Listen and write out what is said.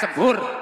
sembur.